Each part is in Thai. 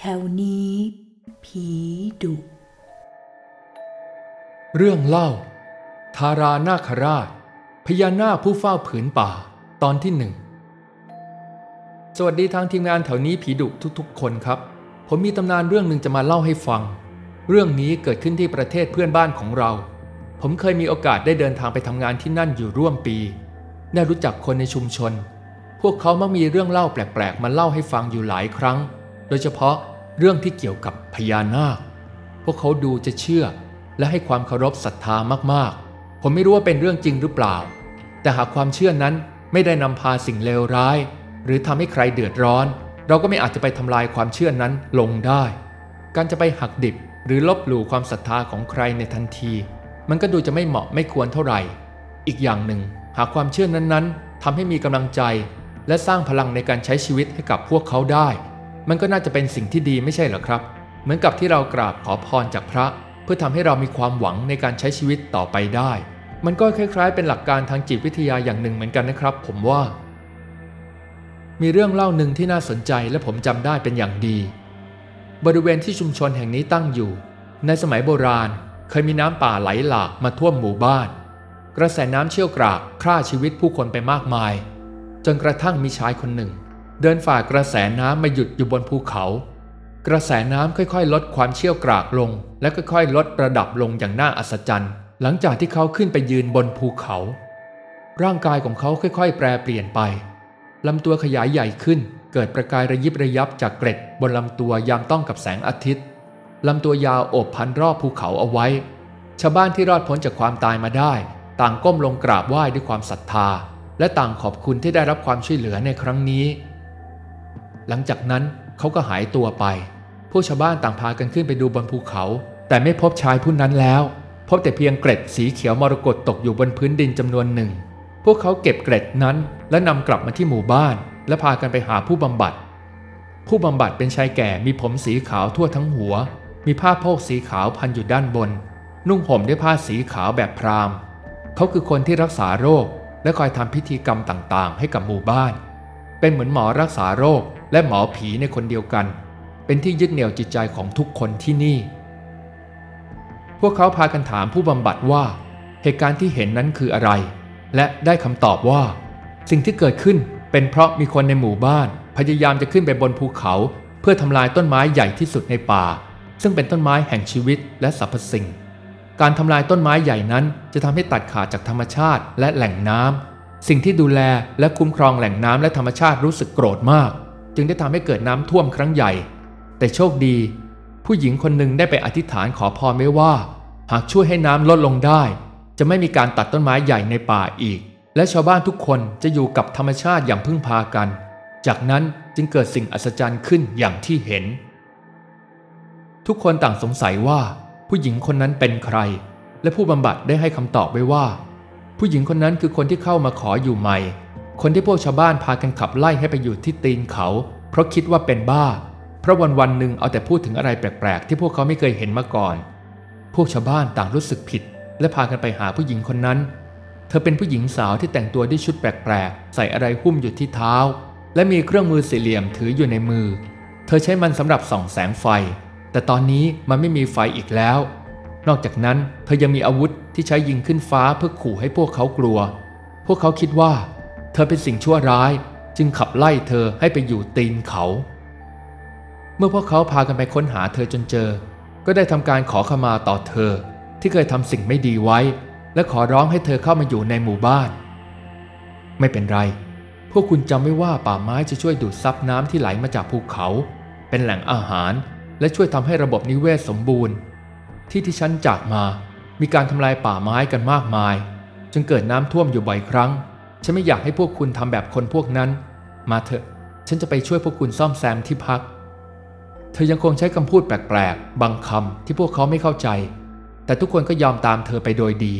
แถวนี้ ผีดุ เรื่องเล่า ทารานาคราช พญานาคผู้เฝ้าผืนป่า ตอนที่หนึ่ง สวัสดีทางทีมงานแถวนี้ผีดุทุกๆ คนครับ ผมมีตำนานเรื่องหนึ่งจะมาเล่าให้ฟัง เรื่องนี้เกิดขึ้นที่ประเทศเพื่อนบ้านของเรา ผมเคยมีโอกาสได้เดินทางไปทำงานที่นั่นอยู่ร่วมปี ได้รู้จักคนในชุมชน พวกเขามักมีเรื่องเล่าแปลกๆ มาเล่าให้ฟังอยู่หลายครั้ง โดยเฉพาะเรื่องที่เกี่ยวกับพญานาค พวกเขาดูจะเชื่อและให้ความเคารพศรัทธามากๆ ผมไม่รู้ว่าเป็นเรื่องจริงหรือเปล่า แต่หากความเชื่อนั้นไม่ได้นำพาสิ่งเลวร้าย หรือทำให้ใครเดือดร้อน เราก็ไม่อาจจะไปทำลายความเชื่อนั้นลงได้ การจะไปหักดิบหรือลบหลู่ความศรัทธาของใครในทันที มันก็ดูจะไม่เหมาะไม่ควรเท่าไหร่ อีกอย่างหนึ่ง หากความเชื่อนั้นๆทำให้มีกำลังใจ และสร้างพลังในการใช้ชีวิตให้กับพวกเขาได้ มันก็น่าจะเป็นสิ่งที่ดีไม่ใช่หรอครับ เหมือนกับที่เรากราบขอพรจากพระ เพื่อทำให้เรามีความหวังในการใช้ชีวิตต่อไปได้ มันก็คล้าย ๆ เป็นหลักการทางจิตวิทยาอย่างหนึ่งเหมือนกันนะครับ ผมว่า มีเรื่องเล่าหนึ่งที่น่าสนใจและผมจำได้เป็นอย่างดี บริเวณที่ชุมชนแห่งนี้ตั้งอยู่ ในสมัยโบราณ เคยมีน้ำป่าไหลหลากมาท่วมหมู่บ้าน กระแสน้ำเชี่ยวกรากฆ่าชีวิตผู้คนไปมากมาย จนกระทั่งมีชายคนหนึ่ง เดินฝ่ากระแสน้ำมาหยุดอยู่บนภูเขา กระแสน้ำค่อยๆ ลดความเชี่ยวกรากลง และค่อยๆ ลดระดับลงอย่างน่าอัศจรรย์ หลังจากที่เขาขึ้นไปยืนบนภูเขา ร่างกายของเขาค่อยๆ แปรเปลี่ยนไปลำตัวขยายใหญ่ขึ้น เกิดประกายระยิบระยับจากเกร็ดบนลำตัวยามต้องกับแสงอาทิตย์ลำตัวยาวโอบพันรอบภูเขาเอาไว้ ชาวบ้านที่รอดพ้นจากความตายมาได้ ต่างก้มลงกราบไหว้ด้วยความศรัทธา และต่างขอบคุณที่ได้รับความช่วยเหลือในครั้งนี้ หลังจากนั้นเขาก็หายตัวไป ผู้ชาวบ้านต่างพากันขึ้นไปดูบนภูเขา แต่ไม่พบชายผู้นั้นแล้ว พบแต่เพียงเกร็ดสีเขียวมรกตตกอยู่บนพื้นดินจำนวนหนึ่ง พวกเขาเก็บเกร็ดนั้นและนำกลับมาที่หมู่บ้าน และพากันไปหาผู้บำบัด ผู้บำบัดเป็นชายแก่มีผมสีขาวทั่วทั้งหัว มีผ้าโพกสีขาวพันอยู่ด้านบน นุ่งห่มด้วยผ้าสีขาวแบบพราหมณ์เขาคือคนที่รักษาโรคและคอยทำพิธีกรรมต่างๆ ให้กับหมู่บ้าน เป็นเหมือนหมอรักษาโรค และหมอผีในคนเดียวกัน เป็นที่ยึดเหนี่ยวจิตใจของทุกคนที่นี่ พวกเขาพากันถามผู้บำบัดว่า เหตุการณ์ที่เห็นนั้นคืออะไร และได้คำตอบว่า สิ่งที่เกิดขึ้นเป็นเพราะมีคนในหมู่บ้าน พยายามจะขึ้นไปบนภูเขา เพื่อทำลายต้นไม้ใหญ่ที่สุดในป่า ซึ่งเป็นต้นไม้แห่งชีวิตและสรรพสิ่ง การทำลายต้นไม้ใหญ่นั้น จะทำให้ตัดขาดจากธรรมชาติและแหล่งน้ำสิ่งที่ดูแลและคุ้มครองแหล่งน้ำและธรรมชาติรู้สึกโกรธมาก จึงได้ทำให้เกิดน้ำท่วมครั้งใหญ่ แต่โชคดี ผู้หญิงคนหนึ่งได้ไปอธิษฐานขอพรไว้ว่า หากช่วยให้น้ำลดลงได้ จะไม่มีการตัดต้นไม้ใหญ่ในป่าอีก และชาวบ้านทุกคนจะอยู่กับธรรมชาติอย่างพึ่งพากัน จากนั้นจึงเกิดสิ่งอัศจรรย์ขึ้นอย่างที่เห็น ทุกคนต่างสงสัยว่า ผู้หญิงคนนั้นเป็นใคร และผู้บำบัดได้ให้คำตอบไว้ว่า ผู้หญิงคนนั้นคือคนที่เข้ามาขออยู่ใหม่ คนที่พวกชาวบ้านพากันขับไล่ให้ไปอยู่ที่ตีนเขา เพราะคิดว่าเป็นบ้า เพราะวันวันหนึ่งเอาแต่พูดถึงอะไรแปลกๆ ที่พวกเขาไม่เคยเห็นมาก่อน พวกชาวบ้านต่างรู้สึกผิด และพากันไปหาผู้หญิงคนนั้น เธอเป็นผู้หญิงสาวที่แต่งตัวด้วยชุดแปลกๆ ใส่อะไรหุ้มอยู่ที่เท้า และมีเครื่องมือสี่เหลี่ยมถืออยู่ในมือ เธอใช้มันสำหรับส่องแสงไฟ แต่ตอนนี้มันไม่มีไฟอีกแล้ว นอกจากนั้นเธอยังมีอาวุธที่ใช้ยิงขึ้นฟ้าเพื่อขู่ให้พวกเขากลัว พวกเขาคิดว่า เธอเป็นสิ่งชั่วร้าย จึงขับไล่เธอให้ไปอยู่ตีนเขา เมื่อพวกเขาพากันไปค้นหาเธอจนเจอ ก็ได้ทำการขอขมาต่อเธอที่เคยทำสิ่งไม่ดีไว้ และขอร้องให้เธอเข้ามาอยู่ในหมู่บ้าน ไม่เป็นไร พวกคุณจำไว้ว่าป่าไม้จะช่วยดูดซับน้ำที่ไหลมาจากภูเขา เป็นแหล่งอาหาร และช่วยทำให้ระบบนิเวศสมบูรณ์ ที่ที่ฉันจากมา มีการทำลายป่าไม้กันมากมาย จึงเกิดน้ำท่วมอยู่บ่อยครั้ง ฉันไม่อยากให้พวกคุณทำแบบคนพวกนั้น มาเถอะ ฉันจะไปช่วยพวกคุณซ่อมแซมที่พัก เธอยังคงใช้คำพูดแปลกๆ บางคำที่พวกเขาไม่เข้าใจ แต่ทุกคนก็ยอมตามเธอไปโดยดี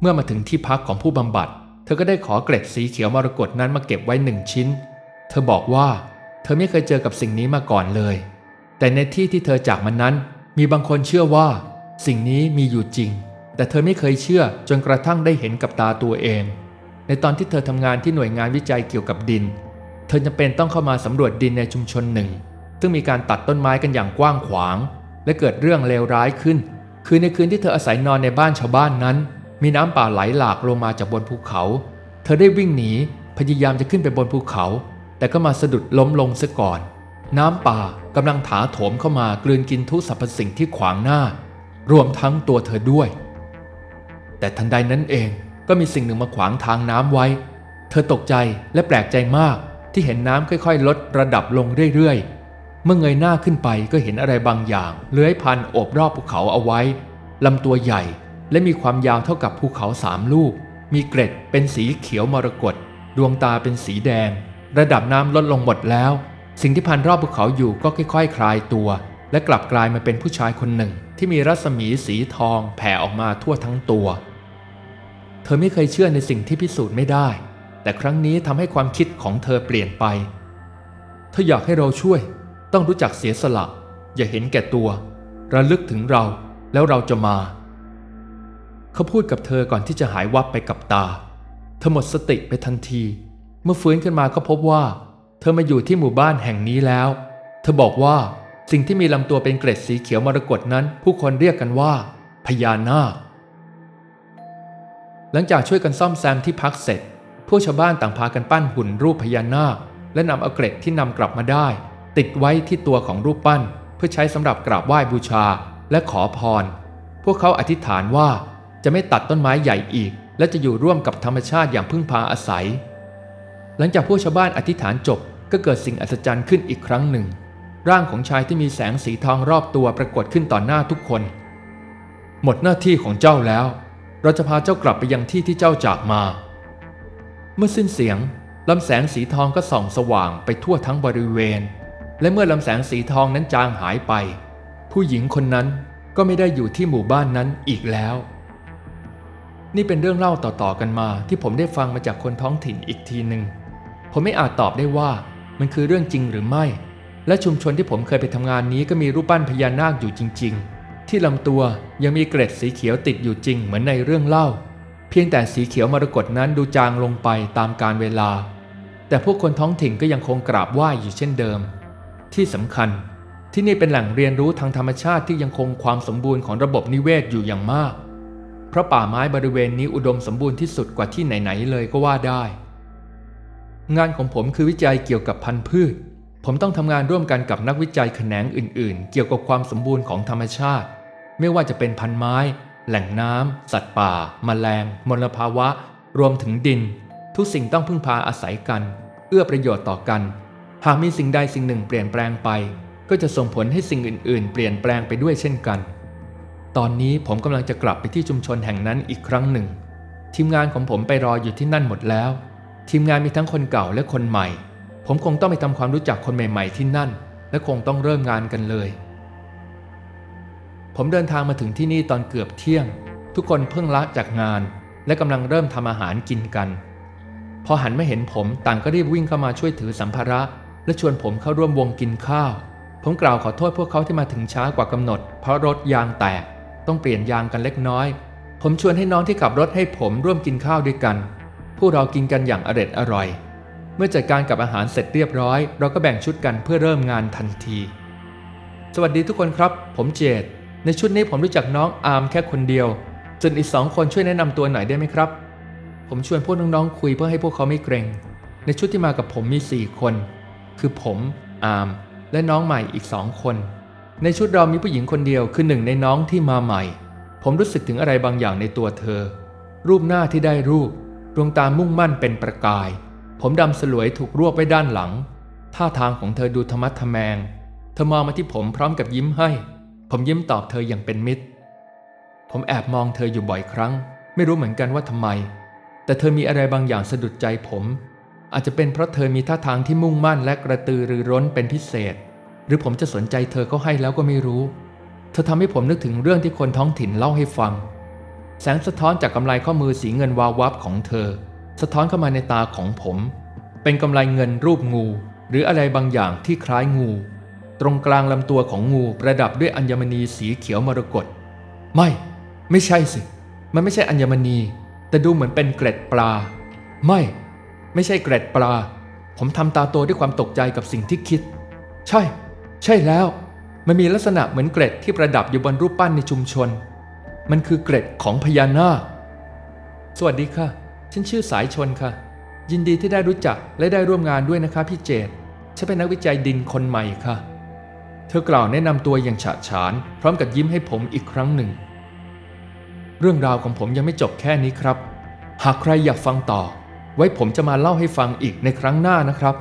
เมื่อมาถึงที่พักของผู้บำบัด เธอก็ได้ขอเกล็ดสีเขียวมรกตนั้นมาเก็บไว้หนึ่งชิ้น เธอบอกว่าเธอไม่เคยเจอกับสิ่งนี้มาก่อนเลย แต่ในที่ที่เธอจากมันนั้น มีบางคนเชื่อว่า สิ่งนี้มีอยู่จริง แต่เธอไม่เคยเชื่อจนกระทั่งได้เห็นกับตาตัวเอง ในตอนที่เธอทำงานที่หน่วยงานวิจัยเกี่ยวกับดิน เธอจะเป็นต้องเข้ามาสำรวจดินในชุมชนหนึ่ง ซึ่งมีการตัดต้นไม้กันอย่างกว้างขวาง และเกิดเรื่องเลวร้ายขึ้น คือในคืนที่เธออาศัยนอนในบ้านชาวบ้านนั้น มีน้ำป่าไหลหลากลงมาจากบนภูเขา เธอได้วิ่งหนีพยายามจะขึ้นไปบนภูเขา แต่ก็มาสะดุดล้มลงซะก่อน น้ำป่ากำลังถาโถมเข้ามากลืนกินทุกสรรพสิ่งที่ขวางหน้า รวมทั้งตัวเธอด้วย แต่ทันใดนั้นเองก็มีสิ่งหนึ่งมาขวางทางน้ำไว้ เธอตกใจและแปลกใจมากที่เห็นน้ำค่อยๆ ลดระดับลงเรื่อยๆ เมื่อเงยหน้าขึ้นไปก็เห็นอะไรบางอย่าง เลื้อยพันโอบรอบภูเขาเอาไว้ลำตัวใหญ่ และมีความยาวเท่ากับภูเขาสามลูก มีเกร็ดเป็นสีเขียวมรกตดวงตาเป็นสีแดง ระดับน้ำลดลงหมดแล้ว สิ่งที่พันรอบภูเขาอยู่ก็ค่อยๆคลายตัว และกลับกลายมาเป็นผู้ชายคนหนึ่ง ที่มีรัศมีสีทองแผ่ออกมาทั่วทั้งตัว เธอไม่เคยเชื่อในสิ่งที่พิสูจน์ไม่ได้ แต่ครั้งนี้ทำให้ความคิดของเธอเปลี่ยนไปเธออยากให้เราช่วย ต้องรู้จักเสียสละ อย่าเห็นแก่ตัว ระลึกถึงเราแล้วเราจะมา เขาพูดกับเธอก่อนที่จะหายวับไปกับตา เธอหมดสติไปทันที เมื่อฟื้นขึ้นมาก็พบว่า เธอมาอยู่ที่หมู่บ้านแห่งนี้แล้ว เธอบอกว่าสิ่งที่มีลำตัวเป็นเกร็ดสีเขียวมรกตนั้น ผู้คนเรียกกันว่า พญานาค หลังจากช่วยกันซ่อมแซมที่พักเสร็จผู้ชาวบ้านต่างพากันปั้นหุ่นรูปพญานาค และนำเอาเกร็ดที่นำกลับมาได้ ติดไว้ที่ตัวของรูปปั้น เพื่อใช้สำหรับกราบไหว้บูชาและขอพร พวกเขาอธิษฐานว่าจะไม่ตัดต้นไม้ใหญ่อีก และจะอยู่ร่วมกับธรรมชาติอย่างพึ่งพาอาศัย หลังจากผู้ชาวบ้านอธิษฐานจบก็เกิดสิ่งอัศจรรย์ขึ้นอีกครั้งหนึ่ง ร่างของชายที่มีแสงสีทองรอบตัวปรากฏขึ้นต่อหน้าทุกคน หมดหน้าที่ของเจ้าแล้ว เราจะพาเจ้ากลับไปยังที่ที่เจ้าจากมา เมื่อสิ้นเสียงลำแสงสีทองก็ส่องสว่างไปทั่วทั้งบริเวณ และเมื่อลำแสงสีทองนั้นจางหายไป ผู้หญิงคนนั้นก็ไม่ได้อยู่ที่หมู่บ้านนั้นอีกแล้ว นี่เป็นเรื่องเล่าต่อๆกันมาที่ผมได้ฟังมาจากคนท้องถิ่นอีกทีหนึ่งผมไม่อาจตอบได้ว่ามันคือเรื่องจริงหรือไม่ และชุมชนที่ผมเคยไปทำงานนี้ก็มีรูปปั้นพญานาคอยู่จริง ๆ ที่ลำตัวยังมีเกร็ดสีเขียวติดอยู่จริงเหมือนในเรื่องเล่า เพียงแต่สีเขียวมรกตนั้นดูจางลงไปตามกาลเวลา แต่พวกคนท้องถิ่นก็ยังคงกราบไหว้อยู่เช่นเดิม ที่สำคัญที่นี่เป็นแหล่งเรียนรู้ทางธรรมชาติที่ยังคงความสมบูรณ์ของระบบนิเวศอยู่อย่างมาก เพราะป่าไม้บริเวณนี้อุดมสมบูรณ์ที่สุดกว่าที่ไหนๆเลยก็ว่าได้ งานของผมคือวิจัยเกี่ยวกับพันธุ์พืช ผมต้องทำงานร่วมกันกับนักวิจัยแขนงอื่น ๆ เกี่ยวกับความสมบูรณ์ของธรรมชาติ ไม่ว่าจะเป็นพันไม้ แหล่งน้ำ สัตว์ป่าแมลง มลภาวะ รวมถึงดิน ทุกสิ่งต้องพึ่งพาอาศัยกัน เอื้อประโยชน์ต่อกัน หากมีสิ่งใดสิ่งหนึ่งเปลี่ยนแปลงไป ก็จะส่งผลให้สิ่งอื่น ๆ เปลี่ยนแปลงไปด้วยเช่นกัน ตอนนี้ผมกำลังจะกลับไปที่ชุมชนแห่งนั้นอีกครั้งหนึ่ง ทีมงานของผมไปรออยู่ที่นั่นหมดแล้ว ทีมงานมีทั้งคนเก่าและคนใหม่ ผมคงต้องไปทำความรู้จักคนใหม่ ๆ ที่นั่น และคงต้องเริ่มงานกันเลย ผมเดินทางมาถึงที่นี่ตอนเกือบเที่ยง ทุกคนเพิ่งละจากงาน และกำลังเริ่มทำอาหารกินกัน พอหันมาเห็นผมต่างก็รีบวิ่งเข้ามาช่วยถือสัมภาระ และชวนผมเข้าร่วมวงกินข้าว ผมกล่าวขอโทษพวกเขาที่มาถึงช้ากว่ากำหนด เพราะรถยางแตก ต้องเปลี่ยนยางกันเล็กน้อย ผมชวนให้น้องที่ขับรถให้ผมร่วมกินข้าวด้วยกัน พวกเรากินกันอย่างอร็ดอร่อย เมื่อจัดการกับอาหารเสร็จเรียบร้อย เราก็แบ่งชุดกันเพื่อเริ่มงานทันที สวัสดีทุกคนครับ ผมเจด ในชุดนี้ผมรู้จักน้องอาร์มแค่คนเดียวส่วนอีกสองคนช่วยแนะนำตัวหน่อยได้ไหมครับ ผมชวนพวกน้องๆคุยเพื่อให้พวกเขาไม่เกรง ในชุดที่มากับผมมีสี่คน คือผมอาร์มและน้องใหม่อีกสองคน ในชุดเรามีผู้หญิงคนเดียวคือหนึ่งในน้องที่มาใหม่ ผมรู้สึกถึงอะไรบางอย่างในตัวเธอ รูปหน้าที่ได้รูปดวงตามุ่งมั่นเป็นประกาย ผมดำสลวยถูกรวบไว้ด้านหลัง ท่าทางของเธอดูธรรมะทะแมง เธอมองมาที่ผมพร้อมกับยิ้มให้ ผมยิ้มตอบเธออย่างเป็นมิตร ผมแอบมองเธออยู่บ่อยครั้ง ไม่รู้เหมือนกันว่าทำไม แต่เธอมีอะไรบางอย่างสะดุดใจผม อาจจะเป็นเพราะเธอมีท่าทางที่มุ่งมั่นและกระตือรือร้นเป็นพิเศษ หรือผมจะสนใจเธอเขาให้แล้วก็ไม่รู้ เธอทำให้ผมนึกถึงเรื่องที่คนท้องถิ่นเล่าให้ฟัง แสงสะท้อนจากกำไลข้อมือสีเงินวาววับของเธอ สะท้อนเข้ามาในตาของผม เป็นกำไลเงินรูปงู หรืออะไรบางอย่างที่คล้ายงู รงกลางลำตัวของงูประดับด้วยอัญมณีสีเขียวมรกตไม่ ไม่ใช่สิ มันไม่ใช่อัญมณี แต่ดูเหมือนเป็นเกล็ดปลา ไม่ ไม่ใช่เกล็ดปลา ผมทำตาโตด้วยความตกใจกับสิ่งที่คิด ใช่ ใช่แล้ว มันมีลักษณะเหมือนเกร็ดที่ประดับอยู่บนรูปปั้นในชุมชน มันคือเกร็ดของพญานาคสวัสดีค่ะ ฉันชื่อสายชนค่ะ ยินดีที่ได้รู้จักและได้ร่วมงานด้วยนะคะพี่เจตฉันเป็นนักวิจัยดินคนใหม่ค่ะ ธอกล่าวแนะนำตัวอย่างฉะฉาน พร้อมกับยิ้มให้ผมอีกครั้งหนึ่ง เรื่องราวของผมยังไม่จบแค่นี้ครับ หากใครอยากฟังต่อ ไว้ผมจะมาเล่าให้ฟังอีกในครั้งหน้านะครับ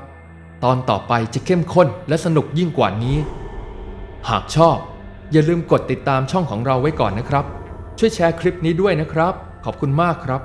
ตอนต่อไปจะเข้มข้นและสนุกยิ่งกว่านี้ หากชอบ อย่าลืมกดติดตามช่องของเราไว้ก่อนนะครับ ช่วยแชร์คลิปนี้ด้วยนะครับ ขอบคุณมากครับ